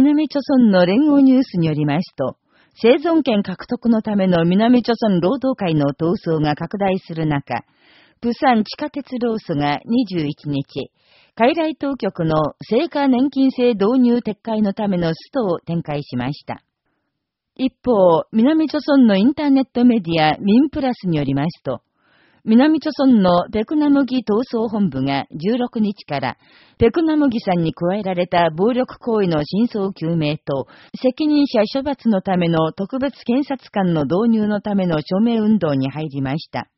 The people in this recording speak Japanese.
南朝村の連合ニュースによりますと、生存権獲得のための南朝村労働会の闘争が拡大する中、プサン地下鉄労組が21日、海外当局の成果年金制導入撤回のためのストを展開しました。一方、南朝村のインターネットメディアミンプラスによりますと、南朝村のペクナムギ闘争本部が16日からペクナムギさんに加えられた暴力行為の真相究明と責任者処罰のための特別検察官の導入のための署名運動に入りました。